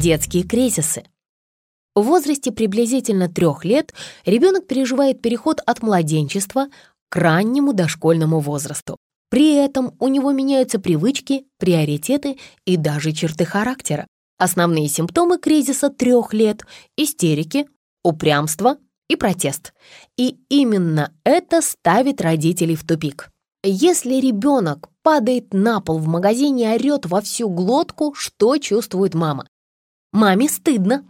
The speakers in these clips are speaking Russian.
Детские кризисы. В возрасте приблизительно трех лет ребенок переживает переход от младенчества к раннему дошкольному возрасту. При этом у него меняются привычки, приоритеты и даже черты характера. Основные симптомы кризиса трех лет – истерики, упрямство и протест. И именно это ставит родителей в тупик. Если ребенок падает на пол в магазине и орет во всю глотку, что чувствует мама? Маме стыдно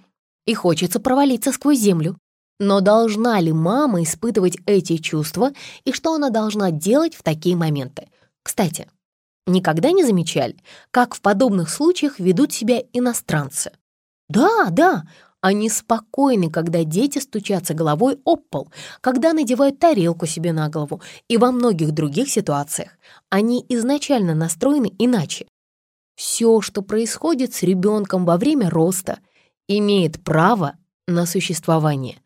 и хочется провалиться сквозь землю. Но должна ли мама испытывать эти чувства и что она должна делать в такие моменты? Кстати, никогда не замечали, как в подобных случаях ведут себя иностранцы? Да, да, они спокойны, когда дети стучатся головой об пол, когда надевают тарелку себе на голову и во многих других ситуациях. Они изначально настроены иначе. Все, что происходит с ребенком во время роста, имеет право на существование.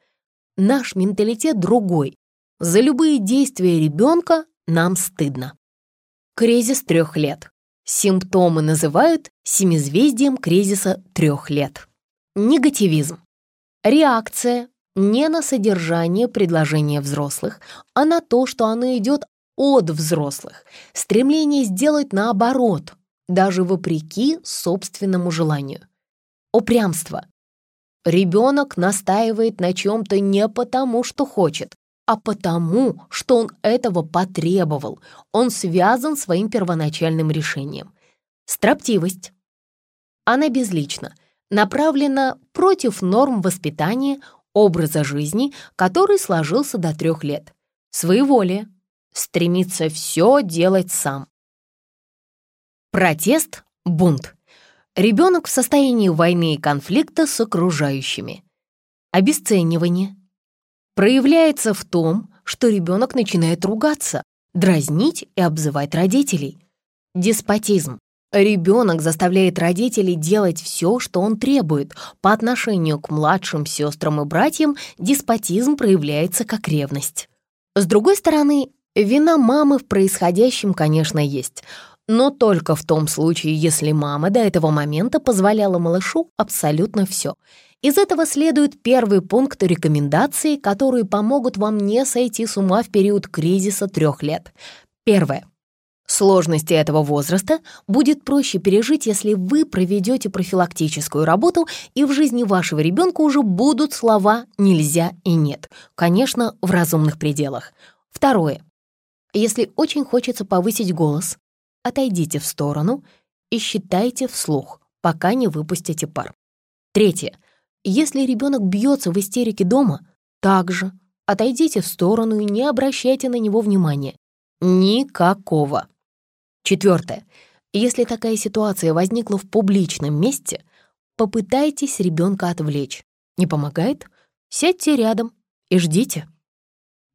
Наш менталитет другой. За любые действия ребенка нам стыдно. Кризис трех лет. Симптомы называют семизвездием кризиса трех лет. Негативизм. Реакция не на содержание предложения взрослых, а на то, что оно идет от взрослых. Стремление сделать наоборот, даже вопреки собственному желанию. Упрямство. Ребенок настаивает на чем-то не потому, что хочет, а потому, что он этого потребовал. Он связан своим первоначальным решением. Строптивость. Она безлична, направлена против норм воспитания, образа жизни, который сложился до трех лет. Своеволие. Стремится все делать сам. Протест, бунт. Ребенок в состоянии войны и конфликта с окружающими. Обесценивание. Проявляется в том, что ребенок начинает ругаться, дразнить и обзывать родителей. Деспотизм. Ребенок заставляет родителей делать все, что он требует. По отношению к младшим сестрам и братьям деспотизм проявляется как ревность. С другой стороны, вина мамы в происходящем, конечно, есть, но только в том случае, если мама до этого момента позволяла малышу абсолютно все. Из этого следует первый пункт рекомендаций, которые помогут вам не сойти с ума в период кризиса трех лет. Первое. Сложности этого возраста будет проще пережить, если вы проведете профилактическую работу, и в жизни вашего ребенка уже будут слова «нельзя» и «нет». Конечно, в разумных пределах. Второе. Если очень хочется повысить голос, отойдите в сторону и считайте вслух, пока не выпустите пар. Третье. Если ребенок бьется в истерике дома, также отойдите в сторону и не обращайте на него внимания. Никакого. Четвертое. Если такая ситуация возникла в публичном месте, попытайтесь ребенка отвлечь. Не помогает? Сядьте рядом и ждите.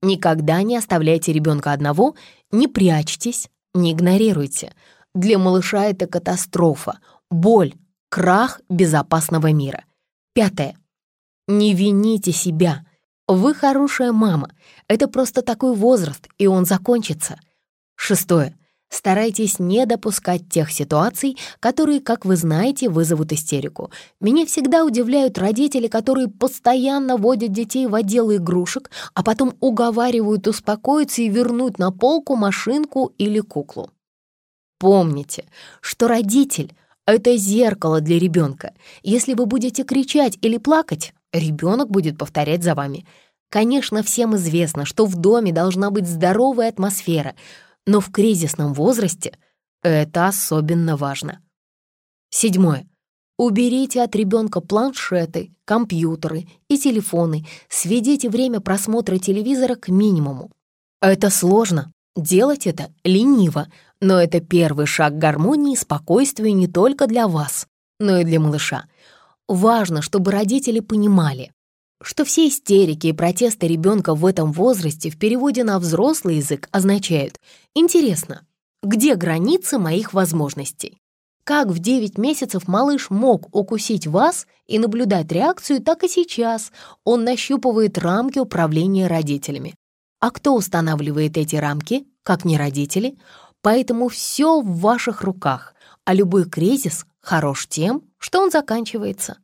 Никогда не оставляйте ребенка одного, не прячьтесь, не игнорируйте. Для малыша это катастрофа, боль, крах безопасного мира. Пятое. Не вините себя. Вы хорошая мама. Это просто такой возраст, и он закончится. Шестое. Старайтесь не допускать тех ситуаций, которые, как вы знаете, вызовут истерику. Меня всегда удивляют родители, которые постоянно водят детей в отдел игрушек, а потом уговаривают успокоиться и вернуть на полку машинку или куклу. Помните, что родитель — это зеркало для ребенка. Если вы будете кричать или плакать, ребенок будет повторять за вами. Конечно, всем известно, что в доме должна быть здоровая атмосфера — но в кризисном возрасте это особенно важно. Седьмое. Уберите от ребенка планшеты, компьютеры и телефоны, сведите время просмотра телевизора к минимуму. Это сложно, делать это лениво, но это первый шаг к гармонии и спокойствию не только для вас, но и для малыша. Важно, чтобы родители понимали, что все истерики и протесты ребенка в этом возрасте в переводе на взрослый язык означают «интересно, где границы моих возможностей?» Как в 9 месяцев малыш мог укусить вас и наблюдать реакцию, так и сейчас он нащупывает рамки управления родителями. А кто устанавливает эти рамки, как не родители? Поэтому все в ваших руках, а любой кризис хорош тем, что он заканчивается.